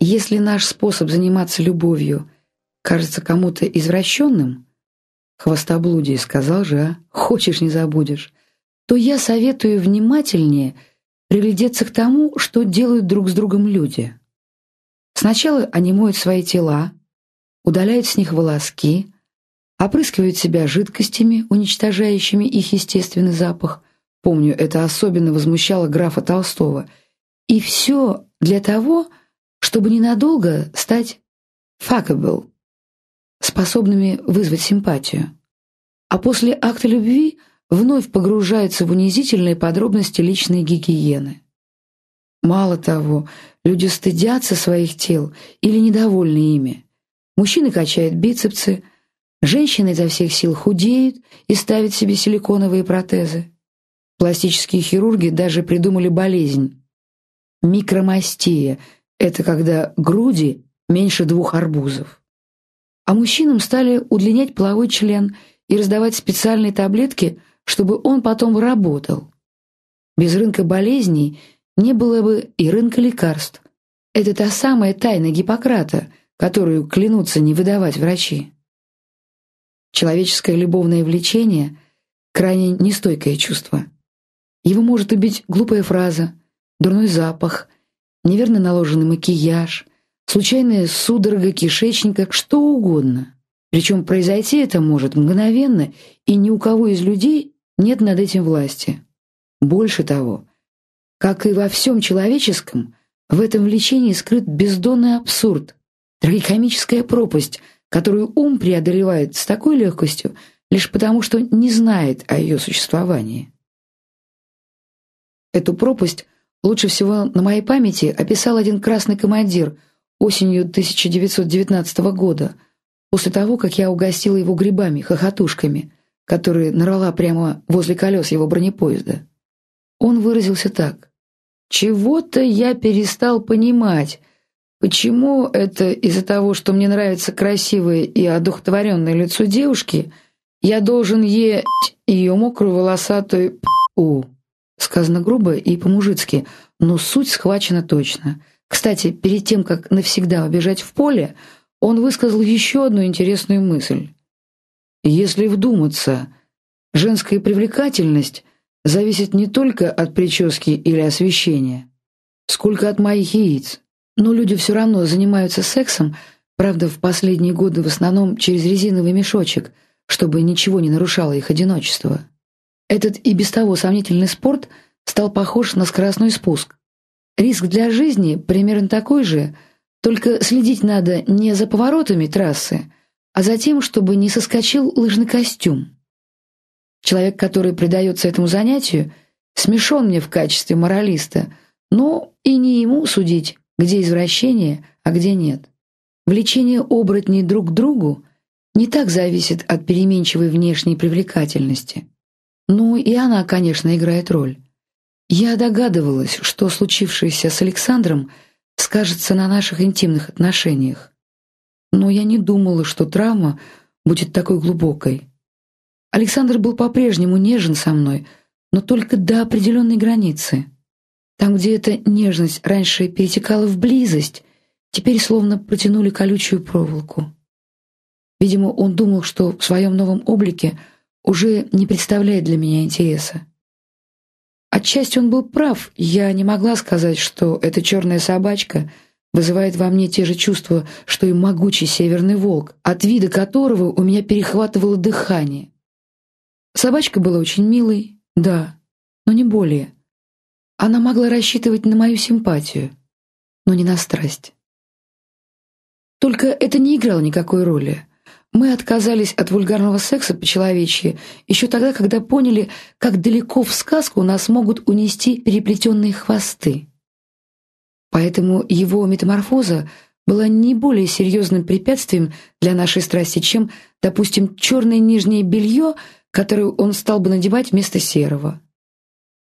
Если наш способ заниматься любовью кажется кому-то извращенным, хвостоблудие сказал же, а? Хочешь, не забудешь. То я советую внимательнее приглядеться к тому, что делают друг с другом люди. Сначала они моют свои тела, удаляют с них волоски, опрыскивают себя жидкостями, уничтожающими их естественный запах. Помню, это особенно возмущало графа Толстого. И все для того, чтобы ненадолго стать fuckable, способными вызвать симпатию. А после акта любви вновь погружаются в унизительные подробности личной гигиены. Мало того, люди стыдятся своих тел или недовольны ими. Мужчины качают бицепсы, женщины изо всех сил худеют и ставят себе силиконовые протезы. Пластические хирурги даже придумали болезнь – микромастия – это когда груди меньше двух арбузов а мужчинам стали удлинять половой член и раздавать специальные таблетки, чтобы он потом работал. Без рынка болезней не было бы и рынка лекарств. Это та самая тайна Гиппократа, которую клянутся не выдавать врачи. Человеческое любовное влечение – крайне нестойкое чувство. Его может убить глупая фраза, дурной запах, неверно наложенный макияж, случайная судорога кишечника, что угодно. Причем произойти это может мгновенно, и ни у кого из людей нет над этим власти. Больше того, как и во всем человеческом, в этом влечении скрыт бездонный абсурд, трагикомическая пропасть, которую ум преодолевает с такой легкостью, лишь потому, что не знает о ее существовании. Эту пропасть лучше всего на моей памяти описал один красный командир – осенью 1919 года, после того, как я угостила его грибами, хохотушками, которые нарвала прямо возле колес его бронепоезда. Он выразился так. «Чего-то я перестал понимать. Почему это из-за того, что мне нравится красивое и одухотворенное лицо девушки, я должен е ее мокрую волосатую у Сказано грубо и по-мужицки, но суть схвачена точно — кстати, перед тем, как навсегда убежать в поле, он высказал еще одну интересную мысль. Если вдуматься, женская привлекательность зависит не только от прически или освещения, сколько от моих яиц. Но люди все равно занимаются сексом, правда, в последние годы в основном через резиновый мешочек, чтобы ничего не нарушало их одиночество. Этот и без того сомнительный спорт стал похож на скоростной спуск. Риск для жизни примерно такой же, только следить надо не за поворотами трассы, а за тем, чтобы не соскочил лыжный костюм. Человек, который предается этому занятию, смешон мне в качестве моралиста, но и не ему судить, где извращение, а где нет. Влечение оборотней друг к другу не так зависит от переменчивой внешней привлекательности. Ну и она, конечно, играет роль. Я догадывалась, что случившееся с Александром скажется на наших интимных отношениях. Но я не думала, что травма будет такой глубокой. Александр был по-прежнему нежен со мной, но только до определенной границы. Там, где эта нежность раньше перетекала в близость, теперь словно протянули колючую проволоку. Видимо, он думал, что в своем новом облике уже не представляет для меня интереса. Отчасти он был прав. Я не могла сказать, что эта черная собачка вызывает во мне те же чувства, что и могучий северный волк, от вида которого у меня перехватывало дыхание. Собачка была очень милой, да, но не более. Она могла рассчитывать на мою симпатию, но не на страсть. Только это не играло никакой роли. Мы отказались от вульгарного секса по-человечьи еще тогда, когда поняли, как далеко в сказку нас могут унести переплетенные хвосты. Поэтому его метаморфоза была не более серьезным препятствием для нашей страсти, чем, допустим, черное нижнее белье, которое он стал бы надевать вместо серого.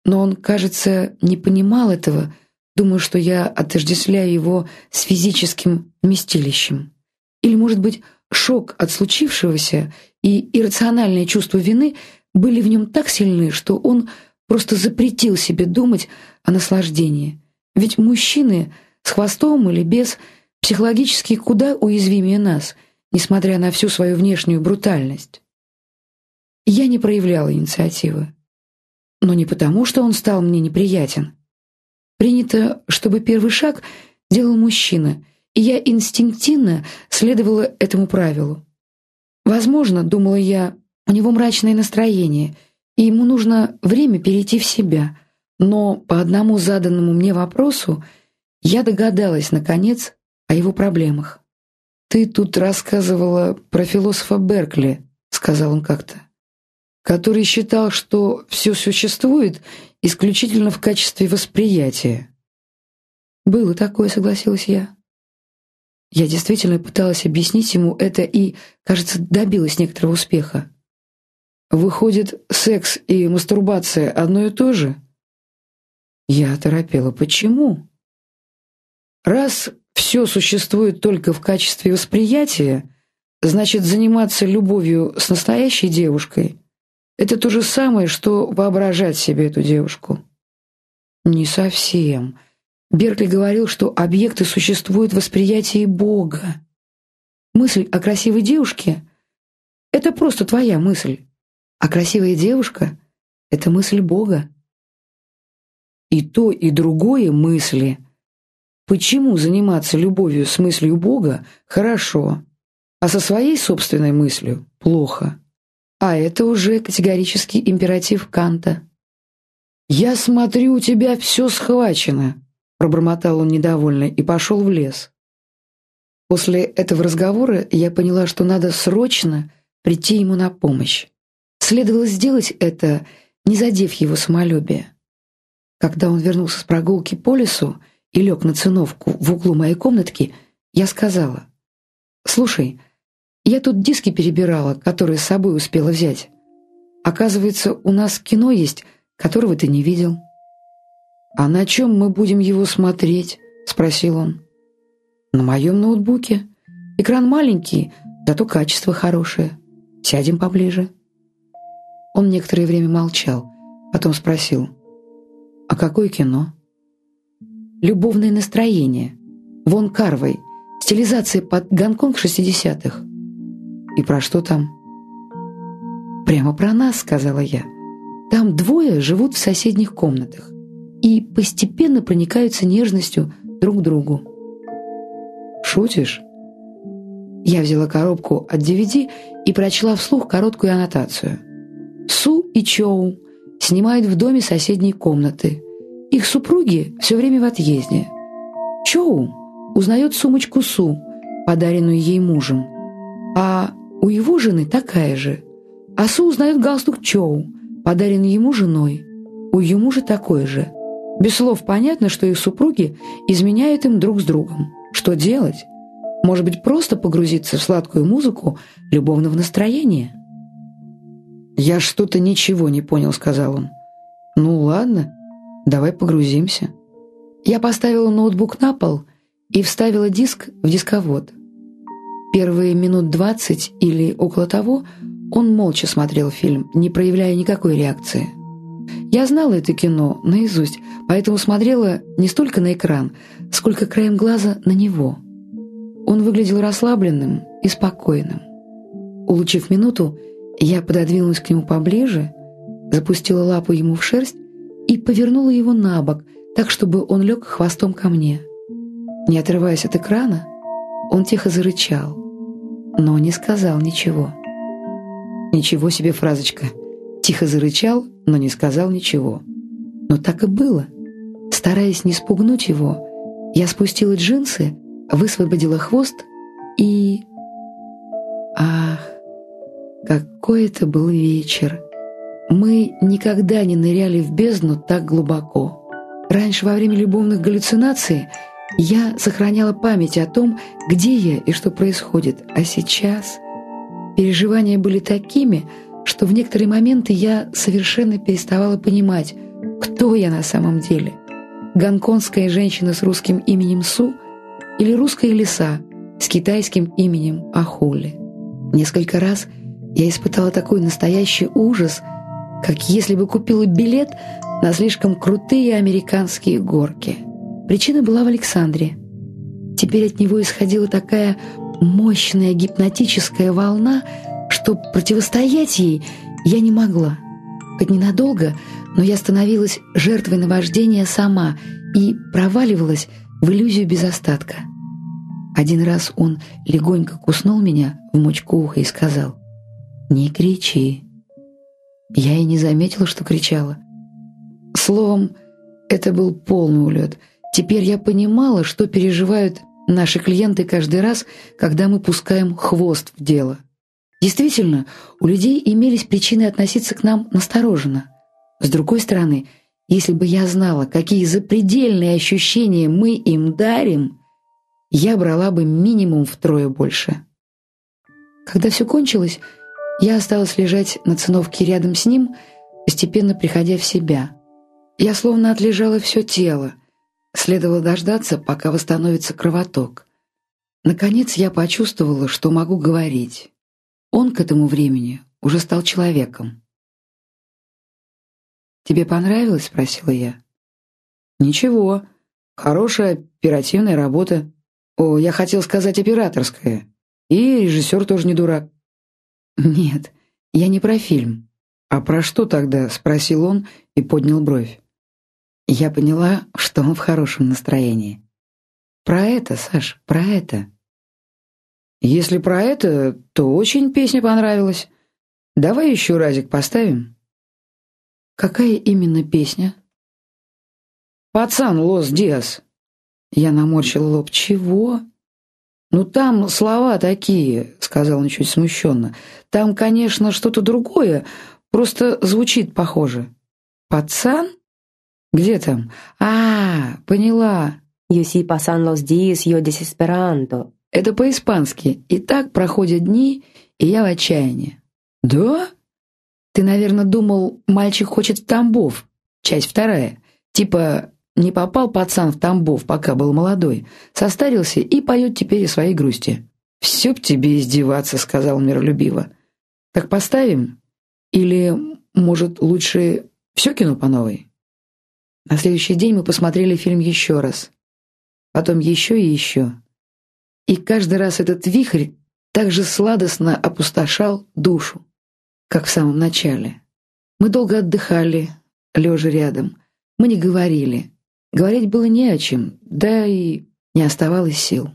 Но он, кажется, не понимал этого, думаю, что я отождествляю его с физическим вместилищем. Или, может быть, Шок от случившегося и иррациональное чувство вины были в нем так сильны, что он просто запретил себе думать о наслаждении. Ведь мужчины с хвостом или без психологически куда уязвимее нас, несмотря на всю свою внешнюю брутальность. Я не проявляла инициативы. Но не потому, что он стал мне неприятен. Принято, чтобы первый шаг делал мужчина, и я инстинктивно следовала этому правилу. Возможно, думала я, у него мрачное настроение, и ему нужно время перейти в себя. Но по одному заданному мне вопросу я догадалась, наконец, о его проблемах. «Ты тут рассказывала про философа Беркли», — сказал он как-то, который считал, что все существует исключительно в качестве восприятия. «Было такое», — согласилась я. Я действительно пыталась объяснить ему это и, кажется, добилась некоторого успеха. Выходит, секс и мастурбация одно и то же? Я оторопела. Почему? Раз все существует только в качестве восприятия, значит, заниматься любовью с настоящей девушкой — это то же самое, что воображать себе эту девушку. Не совсем. Беркли говорил, что объекты существуют в восприятии Бога. Мысль о красивой девушке — это просто твоя мысль, а красивая девушка — это мысль Бога. И то, и другое мысли. Почему заниматься любовью с мыслью Бога хорошо, а со своей собственной мыслью плохо? А это уже категорический императив Канта. «Я смотрю, у тебя все схвачено», Пробормотал он недовольно и пошел в лес. После этого разговора я поняла, что надо срочно прийти ему на помощь. Следовало сделать это, не задев его самолюбие. Когда он вернулся с прогулки по лесу и лег на циновку в углу моей комнатки, я сказала, «Слушай, я тут диски перебирала, которые с собой успела взять. Оказывается, у нас кино есть, которого ты не видел». «А на чем мы будем его смотреть?» — спросил он. «На моем ноутбуке. Экран маленький, зато качество хорошее. Сядем поближе». Он некоторое время молчал, потом спросил. «А какое кино?» «Любовное настроение. Вон Карвей. Стилизация под Гонконг 60-х». «И про что там?» «Прямо про нас», — сказала я. «Там двое живут в соседних комнатах и постепенно проникаются нежностью друг к другу. «Шутишь?» Я взяла коробку от DVD и прочла вслух короткую аннотацию. Су и Чоу снимают в доме соседней комнаты. Их супруги все время в отъезде. Чоу узнает сумочку Су, подаренную ей мужем, а у его жены такая же. А Су узнает галстук Чоу, подаренный ему женой. У ее мужа такой же. Без слов понятно, что их супруги изменяют им друг с другом. Что делать? Может быть, просто погрузиться в сладкую музыку любовного настроения? «Я что-то ничего не понял», — сказал он. «Ну ладно, давай погрузимся». Я поставила ноутбук на пол и вставила диск в дисковод. Первые минут двадцать или около того он молча смотрел фильм, не проявляя никакой реакции. Я знала это кино наизусть, поэтому смотрела не столько на экран, сколько краем глаза на него. Он выглядел расслабленным и спокойным. Улучив минуту, я пододвинулась к нему поближе, запустила лапу ему в шерсть и повернула его на бок, так, чтобы он лег хвостом ко мне. Не отрываясь от экрана, он тихо зарычал, но не сказал ничего. «Ничего себе фразочка!» Тихо зарычал, но не сказал ничего. Но так и было. Стараясь не спугнуть его, я спустила джинсы, высвободила хвост и... Ах, какой это был вечер! Мы никогда не ныряли в бездну так глубоко. Раньше во время любовных галлюцинаций я сохраняла память о том, где я и что происходит, а сейчас переживания были такими, что в некоторые моменты я совершенно переставала понимать, кто я на самом деле. Гонконгская женщина с русским именем Су или русская лиса с китайским именем Ахули. Несколько раз я испытала такой настоящий ужас, как если бы купила билет на слишком крутые американские горки. Причина была в Александре. Теперь от него исходила такая мощная гипнотическая волна, что противостоять ей я не могла. Хоть ненадолго, но я становилась жертвой наваждения сама и проваливалась в иллюзию без остатка. Один раз он легонько куснул меня в мочку уха и сказал «Не кричи». Я и не заметила, что кричала. Словом, это был полный улет. Теперь я понимала, что переживают наши клиенты каждый раз, когда мы пускаем хвост в дело. Действительно, у людей имелись причины относиться к нам настороженно. С другой стороны, если бы я знала, какие запредельные ощущения мы им дарим, я брала бы минимум втрое больше. Когда все кончилось, я осталась лежать на циновке рядом с ним, постепенно приходя в себя. Я словно отлежала все тело. Следовало дождаться, пока восстановится кровоток. Наконец я почувствовала, что могу говорить. Он к этому времени уже стал человеком. «Тебе понравилось?» — спросила я. «Ничего. Хорошая оперативная работа. О, я хотел сказать операторская. И режиссер тоже не дурак. «Нет, я не про фильм». «А про что тогда?» — спросил он и поднял бровь. Я поняла, что он в хорошем настроении. «Про это, Саш, про это». «Если про это, то очень песня понравилась. Давай еще разик поставим». «Какая именно песня?» «Пацан Лос Диас». Я наморщила лоб. «Чего?» «Ну, там слова такие», — сказал он чуть смущенно. «Там, конечно, что-то другое, просто звучит похоже». «Пацан? Где там? А, поняла». «Yo sí pasan los días, yo desesperando». Это по-испански. И так проходят дни, и я в отчаянии. «Да?» «Ты, наверное, думал, мальчик хочет в Тамбов. Часть вторая. Типа не попал пацан в Тамбов, пока был молодой, состарился и поет теперь о своей грусти. «Все б тебе издеваться», — сказал миролюбиво. «Так поставим? Или, может, лучше все кино по новой?» На следующий день мы посмотрели фильм еще раз. Потом еще и еще. И каждый раз этот вихрь так же сладостно опустошал душу, как в самом начале. Мы долго отдыхали, лежа рядом. Мы не говорили. Говорить было не о чем, да и не оставалось сил.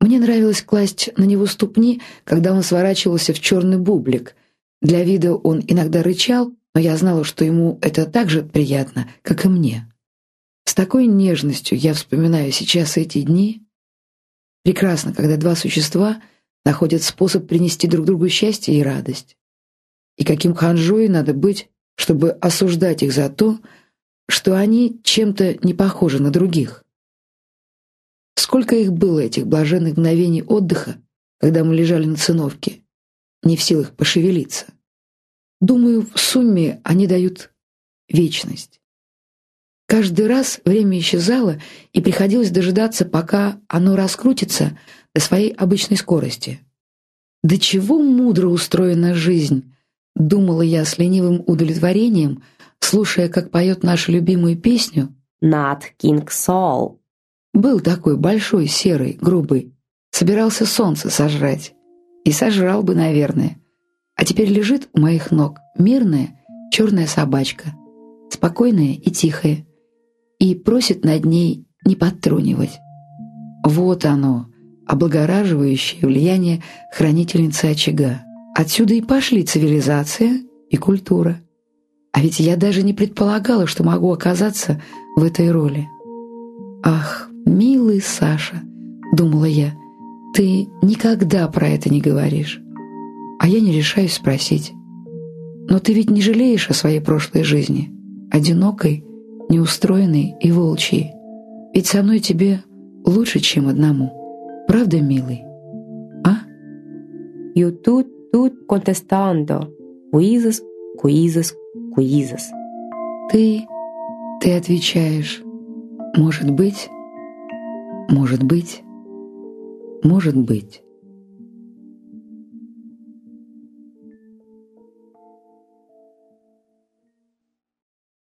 Мне нравилось класть на него ступни, когда он сворачивался в черный бублик. Для вида он иногда рычал, но я знала, что ему это так же приятно, как и мне. С такой нежностью я вспоминаю сейчас эти дни. Прекрасно, когда два существа находят способ принести друг другу счастье и радость. И каким ханжой надо быть, чтобы осуждать их за то, что они чем-то не похожи на других. Сколько их было, этих блаженных мгновений отдыха, когда мы лежали на циновке, не в силах пошевелиться. Думаю, в сумме они дают вечность. Каждый раз время исчезало, и приходилось дожидаться, пока оно раскрутится до своей обычной скорости. До чего мудро устроена жизнь, думала я с ленивым удовлетворением, слушая, как поет нашу любимую песню «Nat King Soul». Был такой большой, серый, грубый. Собирался солнце сожрать. И сожрал бы, наверное. А теперь лежит у моих ног мирная черная собачка, спокойная и тихая, и просит над ней не подтрунивать. Вот оно, облагораживающее влияние хранительницы очага. Отсюда и пошли цивилизация и культура. А ведь я даже не предполагала, что могу оказаться в этой роли. «Ах, милый Саша», — думала я, — «ты никогда про это не говоришь». А я не решаюсь спросить. «Но ты ведь не жалеешь о своей прошлой жизни, одинокой, неустроенной и волчьей? Ведь со мной тебе лучше, чем одному. Правда, милый?» «А?» «Yo тут, тут contestando. Quizzes, quizzes, Куизас. Ты, ты отвечаешь, может быть, может быть, может быть.